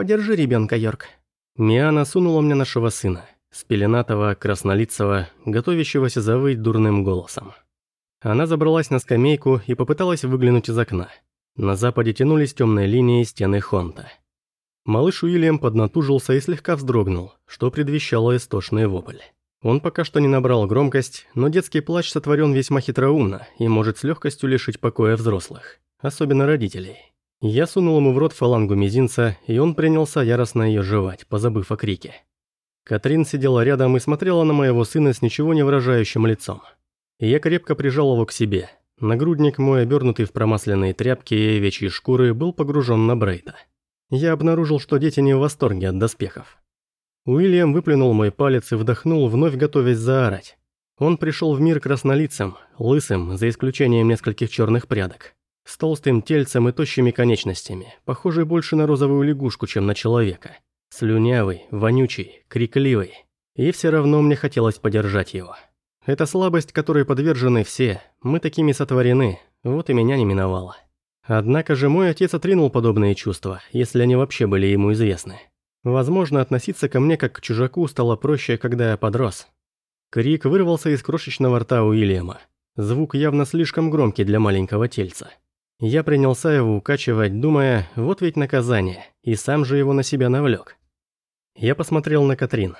Подержи ребенка, Йорк». Миана сунула мне нашего сына, спеленатого, краснолицего, готовящегося завыть дурным голосом. Она забралась на скамейку и попыталась выглянуть из окна. На западе тянулись темные линии стены Хонта. Малыш Уильям поднатужился и слегка вздрогнул, что предвещало истошный вопль. Он пока что не набрал громкость, но детский плач сотворен весьма хитроумно и может с легкостью лишить покоя взрослых, особенно родителей. Я сунул ему в рот фалангу мизинца, и он принялся яростно ее жевать, позабыв о крике. Катрин сидела рядом и смотрела на моего сына с ничего не выражающим лицом. Я крепко прижал его к себе. Нагрудник мой, обернутый в промасленные тряпки и овечьи шкуры, был погружен на Брейта. Я обнаружил, что дети не в восторге от доспехов. Уильям выплюнул мой палец и вдохнул, вновь готовясь заорать. Он пришел в мир краснолицем, лысым, за исключением нескольких черных прядок, с толстым тельцем и тощими конечностями, похожий больше на розовую лягушку, чем на человека. Слюнявый, вонючий, крикливый. И все равно мне хотелось подержать его. Это слабость, которой подвержены все, мы такими сотворены, вот и меня не миновало. Однако же мой отец отринул подобные чувства, если они вообще были ему известны. Возможно, относиться ко мне как к чужаку стало проще, когда я подрос. Крик вырвался из крошечного рта Уильяма. Звук явно слишком громкий для маленького тельца. Я принялся его укачивать, думая, вот ведь наказание, и сам же его на себя навлек. Я посмотрел на Катрин.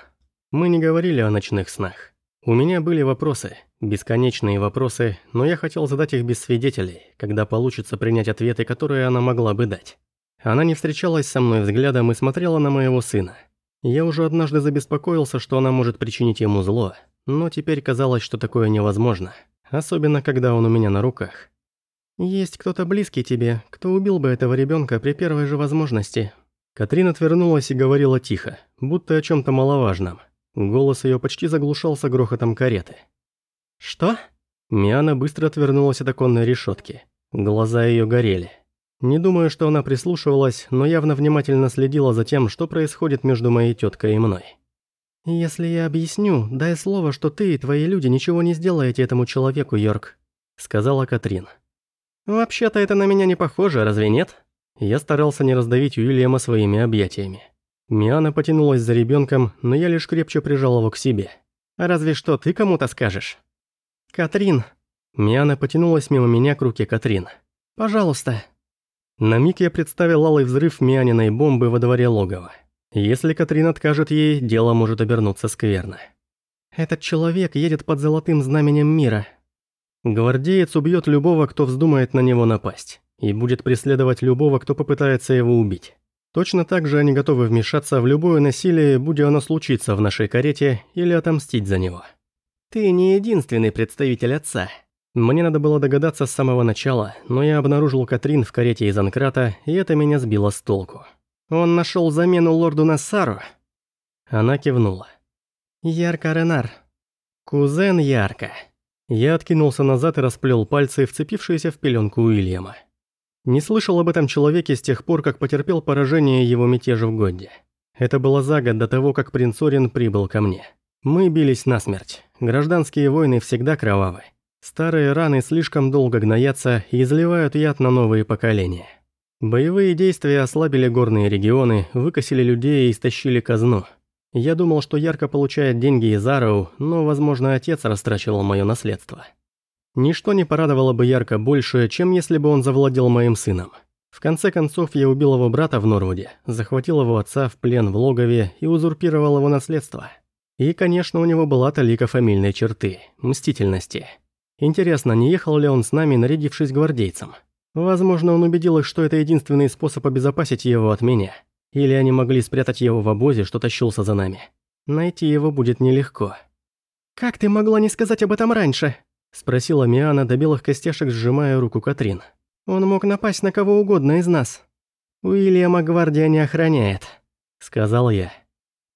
Мы не говорили о ночных снах. У меня были вопросы, бесконечные вопросы, но я хотел задать их без свидетелей, когда получится принять ответы, которые она могла бы дать. Она не встречалась со мной взглядом и смотрела на моего сына. Я уже однажды забеспокоился, что она может причинить ему зло, но теперь казалось, что такое невозможно, особенно когда он у меня на руках. «Есть кто-то близкий тебе, кто убил бы этого ребенка при первой же возможности». Катрин отвернулась и говорила тихо, будто о чем то маловажном. Голос ее почти заглушался грохотом кареты. «Что?» Миана быстро отвернулась от оконной решетки. Глаза ее горели. Не думаю, что она прислушивалась, но явно внимательно следила за тем, что происходит между моей теткой и мной. «Если я объясню, дай слово, что ты и твои люди ничего не сделаете этому человеку, Йорк», — сказала Катрин. «Вообще-то это на меня не похоже, разве нет?» Я старался не раздавить Уильяма своими объятиями. Миана потянулась за ребенком, но я лишь крепче прижал его к себе. «Разве что ты кому-то скажешь?» «Катрин!» Миана потянулась мимо меня к руке Катрин. «Пожалуйста!» На миг я представил алый взрыв Мианиной бомбы во дворе логова. Если Катрин откажет ей, дело может обернуться скверно. «Этот человек едет под золотым знаменем мира». Гвардеец убьет любого, кто вздумает на него напасть, и будет преследовать любого, кто попытается его убить. Точно так же они готовы вмешаться в любое насилие, будь оно случиться в нашей карете, или отомстить за него. Ты не единственный представитель отца. Мне надо было догадаться с самого начала, но я обнаружил Катрин в карете из Анкрата, и это меня сбило с толку. Он нашел замену лорду Нассару. Она кивнула. Ярко Ренар. Кузен Ярко. Я откинулся назад и расплел пальцы, вцепившиеся в пеленку Уильяма. Не слышал об этом человеке с тех пор, как потерпел поражение его мятежа в Годде. Это было за год до того, как принц Орин прибыл ко мне. Мы бились насмерть. Гражданские войны всегда кровавы. Старые раны слишком долго гноятся и изливают яд на новые поколения. Боевые действия ослабили горные регионы, выкосили людей и истощили казну. Я думал, что ярко получает деньги из Ароу, но, возможно, отец растрачивал мое наследство. Ничто не порадовало бы ярко больше, чем если бы он завладел моим сыном. В конце концов, я убил его брата в Норвуде, захватил его отца в плен в логове и узурпировал его наследство. И, конечно, у него была талика фамильной черты – мстительности. Интересно, не ехал ли он с нами, нарядившись гвардейцем? Возможно, он убедил их, что это единственный способ обезопасить его от меня. Или они могли спрятать его в обозе, что тащился за нами. Найти его будет нелегко. «Как ты могла не сказать об этом раньше?» Спросила Миана до белых костяшек, сжимая руку Катрин. «Он мог напасть на кого угодно из нас». «Уильяма гвардия не охраняет», — сказал я.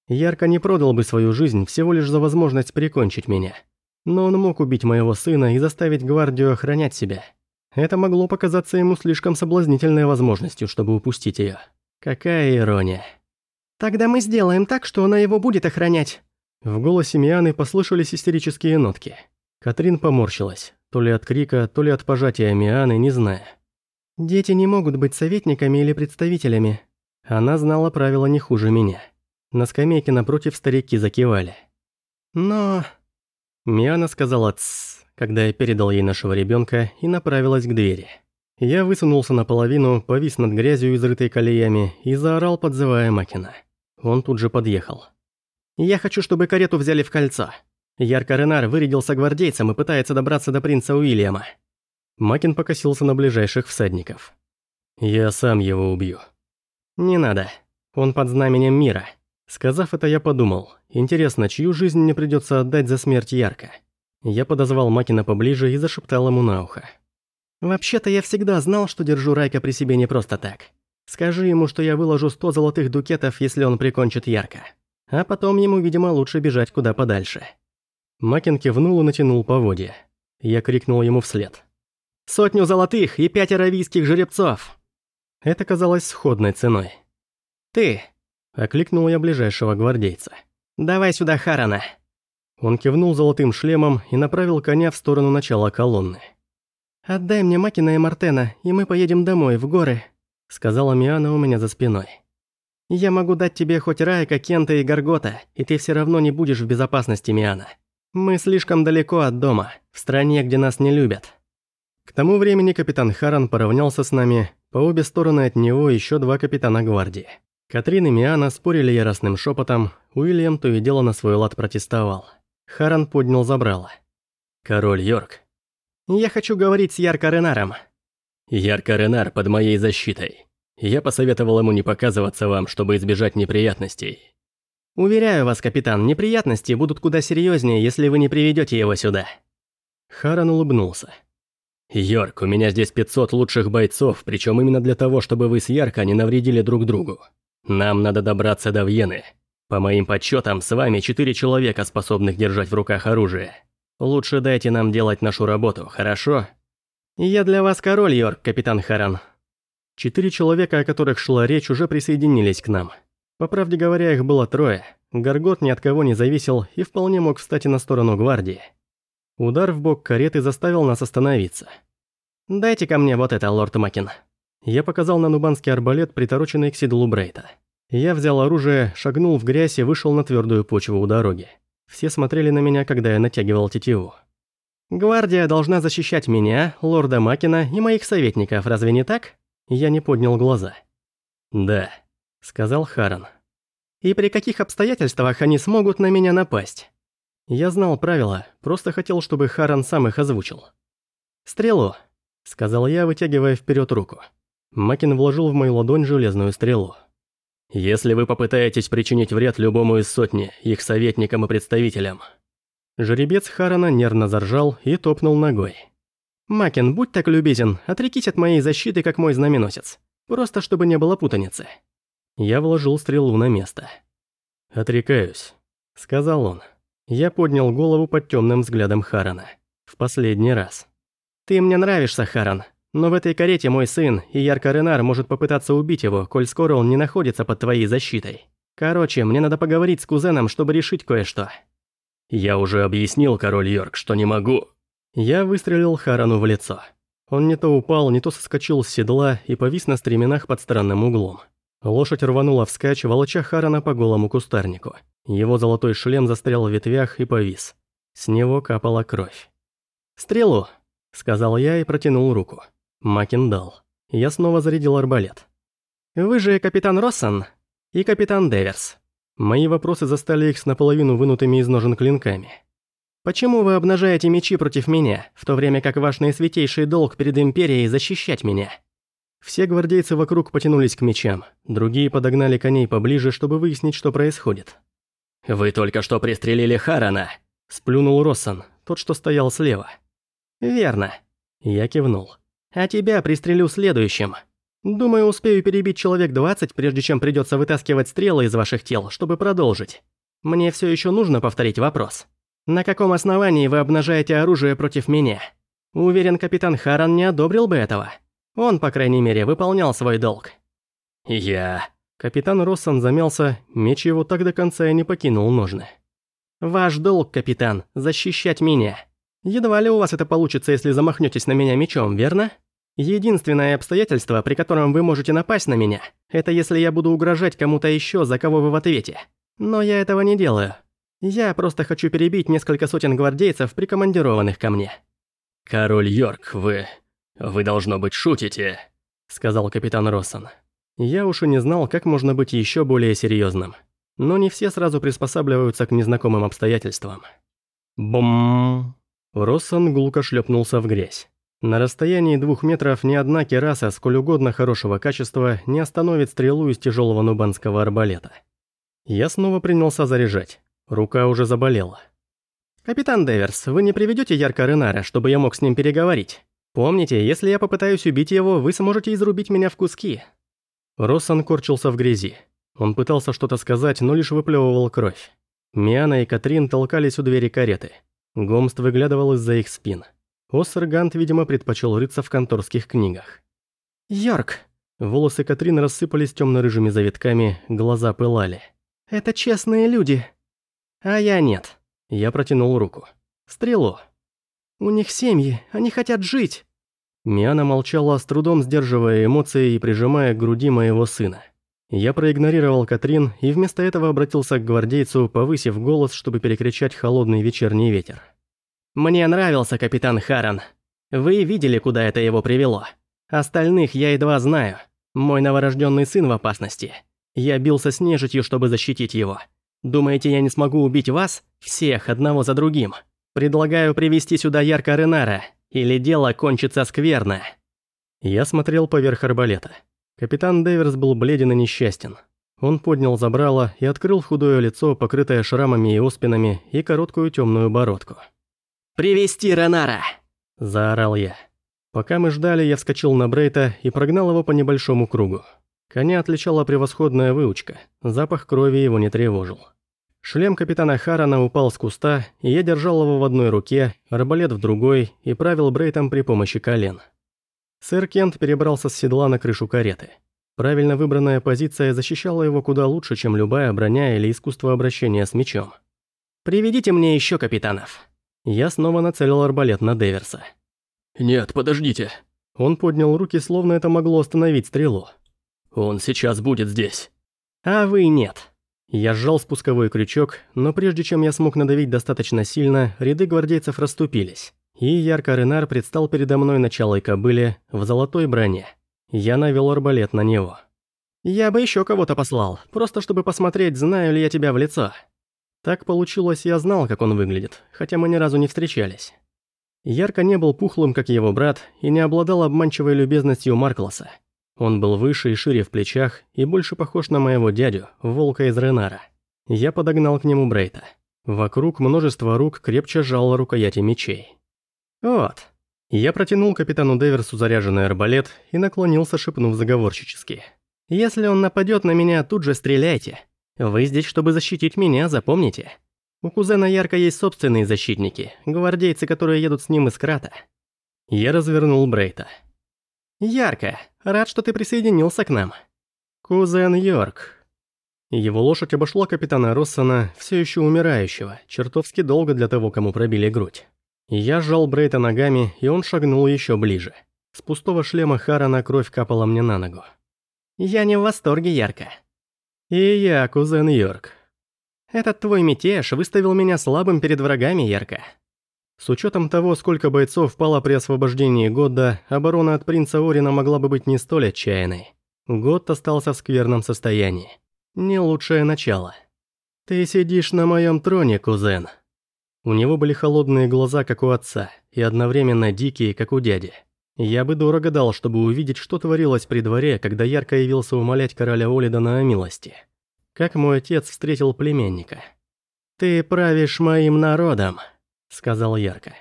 Ярко не продал бы свою жизнь всего лишь за возможность прикончить меня. Но он мог убить моего сына и заставить гвардию охранять себя. Это могло показаться ему слишком соблазнительной возможностью, чтобы упустить ее. Какая ирония. «Тогда мы сделаем так, что она его будет охранять». В голосе Мианы послышались истерические нотки. Катрин поморщилась, то ли от крика, то ли от пожатия Мианы, не зная. «Дети не могут быть советниками или представителями». Она знала правила не хуже меня. На скамейке напротив старики закивали. Но... Миана сказала «тссс», когда я передал ей нашего ребенка и направилась к двери. Я высунулся наполовину, повис над грязью, изрытой колеями, и заорал, подзывая Макина. Он тут же подъехал. «Я хочу, чтобы карету взяли в кольцо. Ярко Ренар вырядился гвардейцем и пытается добраться до принца Уильяма». Макин покосился на ближайших всадников. «Я сам его убью». «Не надо. Он под знаменем мира». Сказав это, я подумал, интересно, чью жизнь мне придется отдать за смерть Ярко. Я подозвал Макина поближе и зашептал ему на ухо. «Вообще-то я всегда знал, что держу Райка при себе не просто так. Скажи ему, что я выложу сто золотых дукетов, если он прикончит Ярко. А потом ему, видимо, лучше бежать куда подальше». Макин кивнул и натянул поводья. Я крикнул ему вслед. «Сотню золотых и пять аравийских жеребцов!» Это казалось сходной ценой. «Ты!» – окликнул я ближайшего гвардейца. «Давай сюда Харана!» Он кивнул золотым шлемом и направил коня в сторону начала колонны. «Отдай мне Макина и Мартена, и мы поедем домой, в горы», – сказала Миана у меня за спиной. «Я могу дать тебе хоть Райка, Кента и Гаргота, и ты все равно не будешь в безопасности, Миана. Мы слишком далеко от дома, в стране, где нас не любят». К тому времени капитан Харан поравнялся с нами, по обе стороны от него еще два капитана гвардии. Катрин и Миана спорили яростным шепотом, Уильям то и дело на свой лад протестовал. Харан поднял забрало. «Король Йорк». «Я хочу говорить с Ярко Ренаром». «Ярко Ренар под моей защитой. Я посоветовал ему не показываться вам, чтобы избежать неприятностей». «Уверяю вас, капитан, неприятности будут куда серьезнее, если вы не приведете его сюда». Харан улыбнулся. «Йорк, у меня здесь 500 лучших бойцов, причем именно для того, чтобы вы с Ярко не навредили друг другу. Нам надо добраться до Вьены. По моим подсчетам, с вами четыре человека, способных держать в руках оружие. Лучше дайте нам делать нашу работу, хорошо?» «Я для вас король, Йорк, капитан Харан». Четыре человека, о которых шла речь, уже присоединились к нам. По правде говоря, их было трое. Гаргот ни от кого не зависел и вполне мог встать на сторону гвардии. Удар в бок кареты заставил нас остановиться. «Дайте ко мне вот это, лорд Макин». Я показал на нубанский арбалет, притороченный к седлу Брейта. Я взял оружие, шагнул в грязь и вышел на твердую почву у дороги. Все смотрели на меня, когда я натягивал тетиву. «Гвардия должна защищать меня, лорда Макина и моих советников, разве не так?» Я не поднял глаза. «Да», — сказал Харан. «И при каких обстоятельствах они смогут на меня напасть?» Я знал правила, просто хотел, чтобы Харан сам их озвучил. «Стрелу», — сказал я, вытягивая вперед руку. Макин вложил в мою ладонь железную стрелу. «Если вы попытаетесь причинить вред любому из сотни, их советникам и представителям». Жеребец Харана нервно заржал и топнул ногой. «Макин, будь так любезен, отрекись от моей защиты, как мой знаменосец. Просто чтобы не было путаницы». Я вложил стрелу на место. «Отрекаюсь», — сказал он. Я поднял голову под темным взглядом Харана. В последний раз. «Ты мне нравишься, Харан, но в этой карете мой сын, и Ярко Ренар может попытаться убить его, коль скоро он не находится под твоей защитой. Короче, мне надо поговорить с кузеном, чтобы решить кое-что». «Я уже объяснил, король Йорк, что не могу». Я выстрелил Харану в лицо. Он не то упал, не то соскочил с седла и повис на стременах под странным углом. Лошадь рванула вскачь, волоча Харана по голому кустарнику. Его золотой шлем застрял в ветвях и повис. С него капала кровь. «Стрелу!» – сказал я и протянул руку. Макин дал. Я снова зарядил арбалет. «Вы же капитан Россон и капитан Деверс». Мои вопросы застали их с наполовину вынутыми из ножен клинками. «Почему вы обнажаете мечи против меня, в то время как ваш наисвятейший долг перед Империей защищать меня?» Все гвардейцы вокруг потянулись к мечам, другие подогнали коней поближе, чтобы выяснить, что происходит. «Вы только что пристрелили Харана!» – сплюнул Россон, тот, что стоял слева. «Верно». Я кивнул. «А тебя пристрелю следующим. Думаю, успею перебить человек 20, прежде чем придется вытаскивать стрелы из ваших тел, чтобы продолжить. Мне все еще нужно повторить вопрос. На каком основании вы обнажаете оружие против меня? Уверен, капитан Харан не одобрил бы этого. Он, по крайней мере, выполнял свой долг». «Я...» Капитан Россон замялся, меч его так до конца и не покинул ножны. «Ваш долг, капитан, защищать меня. Едва ли у вас это получится, если замахнетесь на меня мечом, верно?» Единственное обстоятельство, при котором вы можете напасть на меня, это если я буду угрожать кому-то еще, за кого вы в ответе. Но я этого не делаю. Я просто хочу перебить несколько сотен гвардейцев, прикомандированных ко мне». «Король Йорк, вы... вы, должно быть, шутите», — сказал капитан Россон. Я уж и не знал, как можно быть еще более серьезным. Но не все сразу приспосабливаются к незнакомым обстоятельствам. Бум! Россон гулко шлепнулся в грязь. На расстоянии двух метров ни одна кераса, сколь угодно хорошего качества, не остановит стрелу из тяжелого нубанского арбалета. Я снова принялся заряжать. Рука уже заболела. «Капитан Деверс, вы не приведете Ярко Ренара, чтобы я мог с ним переговорить? Помните, если я попытаюсь убить его, вы сможете изрубить меня в куски». Россон корчился в грязи. Он пытался что-то сказать, но лишь выплевывал кровь. Миана и Катрин толкались у двери кареты. Гомст выглядывал из-за их спин. Оссергант, видимо, предпочел рыться в конторских книгах. «Йорк!» Волосы Катрин рассыпались темно-рыжими завитками, глаза пылали. «Это честные люди!» «А я нет!» Я протянул руку. «Стрелу!» «У них семьи, они хотят жить!» Миана молчала, с трудом сдерживая эмоции и прижимая к груди моего сына. Я проигнорировал Катрин и вместо этого обратился к гвардейцу, повысив голос, чтобы перекричать холодный вечерний ветер. «Мне нравился капитан Харан. Вы видели, куда это его привело. Остальных я едва знаю. Мой новорожденный сын в опасности. Я бился с нежитью, чтобы защитить его. Думаете, я не смогу убить вас? Всех, одного за другим. Предлагаю привести сюда Ярко Ренара, или дело кончится скверно». Я смотрел поверх арбалета. Капитан Дэверс был бледен и несчастен. Он поднял забрало и открыл худое лицо, покрытое шрамами и оспинами, и короткую темную бородку. «Привести Ренара!» – заорал я. Пока мы ждали, я вскочил на Брейта и прогнал его по небольшому кругу. Коня отличала превосходная выучка, запах крови его не тревожил. Шлем капитана Харана упал с куста, и я держал его в одной руке, арбалет в другой и правил Брейтом при помощи колен. Сэр Кент перебрался с седла на крышу кареты. Правильно выбранная позиция защищала его куда лучше, чем любая броня или искусство обращения с мечом. «Приведите мне еще капитанов». Я снова нацелил арбалет на Деверса. «Нет, подождите». Он поднял руки, словно это могло остановить стрелу. «Он сейчас будет здесь». «А вы нет». Я сжал спусковой крючок, но прежде чем я смог надавить достаточно сильно, ряды гвардейцев расступились. И ярко Ренар предстал передо мной началой кобыле в золотой броне. Я навел арбалет на него. «Я бы еще кого-то послал, просто чтобы посмотреть, знаю ли я тебя в лицо». Так получилось, я знал, как он выглядит, хотя мы ни разу не встречались. Ярко не был пухлым, как его брат, и не обладал обманчивой любезностью Маркласа. Он был выше и шире в плечах и больше похож на моего дядю, волка из Ренара. Я подогнал к нему Брейта. Вокруг множество рук крепче сжало рукояти мечей. «Вот». Я протянул капитану Деверсу заряженный арбалет и наклонился, шепнув заговорщически. «Если он нападет на меня, тут же стреляйте. Вы здесь, чтобы защитить меня, запомните. У кузена Ярко есть собственные защитники, гвардейцы, которые едут с ним из Крата». Я развернул Брейта. «Ярко, рад, что ты присоединился к нам. Кузен Йорк». Его лошадь обошла капитана Россона, все еще умирающего, чертовски долго для того, кому пробили грудь. Я сжал Брейта ногами, и он шагнул еще ближе. С пустого шлема Харана кровь капала мне на ногу. «Я не в восторге, Ярко». «И я, кузен Йорк». «Этот твой мятеж выставил меня слабым перед врагами, Ярко». С учетом того, сколько бойцов пало при освобождении Годда, оборона от принца Орина могла бы быть не столь отчаянной. Год остался в скверном состоянии. Не лучшее начало. «Ты сидишь на моем троне, кузен». У него были холодные глаза, как у отца, и одновременно дикие, как у дяди. Я бы дорого дал, чтобы увидеть, что творилось при дворе, когда ярко явился умолять короля Олидона о милости. Как мой отец встретил племянника. «Ты правишь моим народом», — сказал Ярко.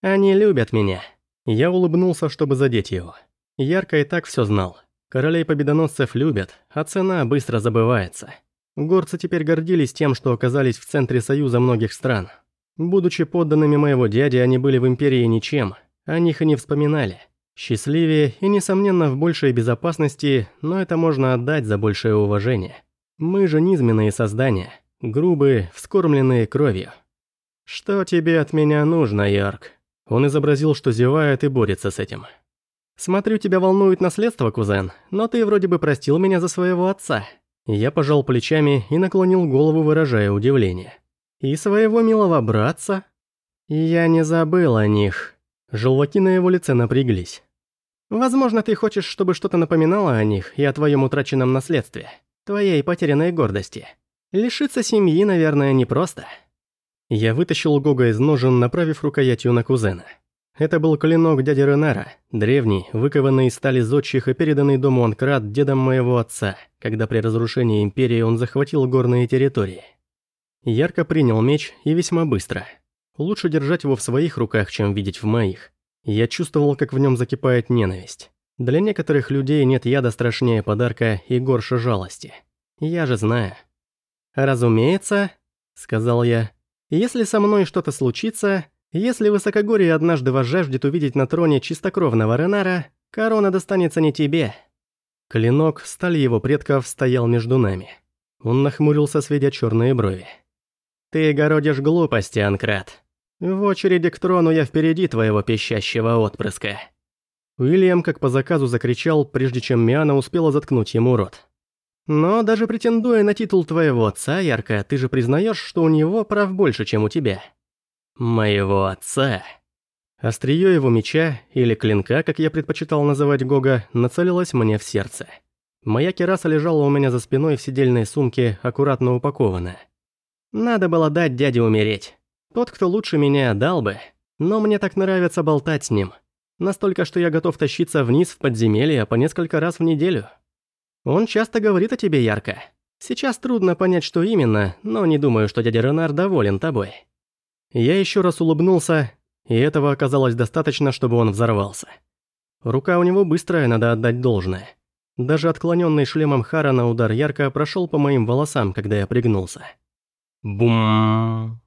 «Они любят меня». Я улыбнулся, чтобы задеть его. Ярко и так все знал. Королей победоносцев любят, а цена быстро забывается. Горцы теперь гордились тем, что оказались в центре союза многих стран. Будучи подданными моего дяди, они были в империи ничем, о них и не вспоминали. Счастливее и, несомненно, в большей безопасности, но это можно отдать за большее уважение. Мы же низменные создания, грубые, вскормленные кровью. «Что тебе от меня нужно, Йорк?» Он изобразил, что зевает и борется с этим. «Смотрю, тебя волнует наследство, кузен, но ты вроде бы простил меня за своего отца». Я пожал плечами и наклонил голову, выражая удивление. «И своего милого братца?» «Я не забыл о них». Желваки на его лице напряглись. «Возможно, ты хочешь, чтобы что-то напоминало о них и о твоем утраченном наследстве, твоей потерянной гордости. Лишиться семьи, наверное, непросто». Я вытащил Гога из ножен, направив рукоятью на кузена. Это был клинок дяди Ренара, древний, выкованный из стали зодчих и переданный дому Анкрат дедом моего отца, когда при разрушении Империи он захватил горные территории. Ярко принял меч и весьма быстро. Лучше держать его в своих руках, чем видеть в моих. Я чувствовал, как в нем закипает ненависть. Для некоторых людей нет яда страшнее подарка и горше жалости. Я же знаю. «Разумеется», — сказал я, — «если со мной что-то случится, если Высокогорье однажды возжаждет увидеть на троне чистокровного Ренара, корона достанется не тебе». Клинок, сталь его предков, стоял между нами. Он нахмурился, сведя черные брови. «Ты городишь глупости, Анкрат. В очереди к трону я впереди твоего пищащего отпрыска». Уильям как по заказу закричал, прежде чем Миана успела заткнуть ему рот. «Но даже претендуя на титул твоего отца, Ярко, ты же признаешь, что у него прав больше, чем у тебя». Моего отца. Остриё его меча, или клинка, как я предпочитал называть Гога, нацелилось мне в сердце. Моя кераса лежала у меня за спиной в сидельной сумке, аккуратно упакованная. Надо было дать дяде умереть. Тот, кто лучше меня, дал бы. Но мне так нравится болтать с ним. Настолько, что я готов тащиться вниз в подземелье по несколько раз в неделю. Он часто говорит о тебе ярко. Сейчас трудно понять, что именно, но не думаю, что дядя Ренар доволен тобой. Я еще раз улыбнулся, и этого оказалось достаточно, чтобы он взорвался. Рука у него быстрая, надо отдать должное. Даже отклоненный шлемом Хара на удар ярко прошел по моим волосам, когда я пригнулся. Бум!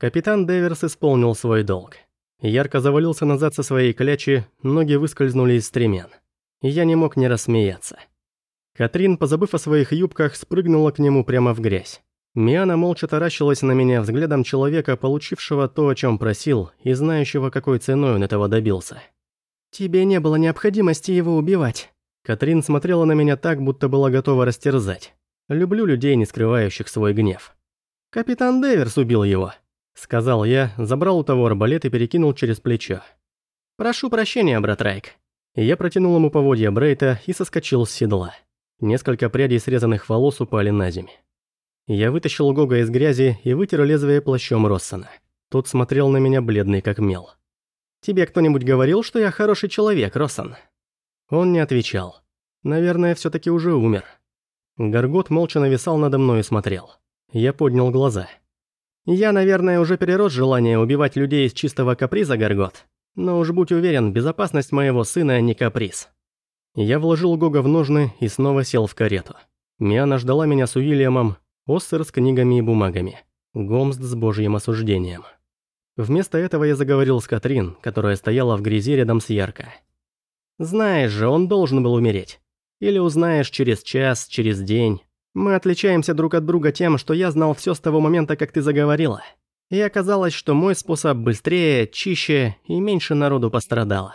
Капитан Деверс исполнил свой долг. Ярко завалился назад со своей клячи, ноги выскользнули из стремен. Я не мог не рассмеяться. Катрин, позабыв о своих юбках, спрыгнула к нему прямо в грязь. Миана молча таращилась на меня взглядом человека, получившего то, о чем просил, и знающего, какой ценой он этого добился. «Тебе не было необходимости его убивать». Катрин смотрела на меня так, будто была готова растерзать. Люблю людей, не скрывающих свой гнев. «Капитан Дэверс убил его», — сказал я, забрал у того арбалет и перекинул через плечо. «Прошу прощения, брат Райк». Я протянул ему поводья Брейта и соскочил с седла. Несколько прядей срезанных волос упали на землю. Я вытащил Гога из грязи и вытер лезвие плащом Россона. Тот смотрел на меня бледный как мел. «Тебе кто-нибудь говорил, что я хороший человек, Россон?» Он не отвечал. Наверное, все таки уже умер. Горгот молча нависал надо мной и смотрел. Я поднял глаза. «Я, наверное, уже перерос желание убивать людей из чистого каприза, Горгот. Но уж будь уверен, безопасность моего сына не каприз». Я вложил Гога в ножны и снова сел в карету. Миана ждала меня с Уильямом, Оссер с книгами и бумагами. Гомст с божьим осуждением. Вместо этого я заговорил с Катрин, которая стояла в грязи рядом с Ярко. «Знаешь же, он должен был умереть. Или узнаешь через час, через день. Мы отличаемся друг от друга тем, что я знал все с того момента, как ты заговорила. И оказалось, что мой способ быстрее, чище и меньше народу пострадало.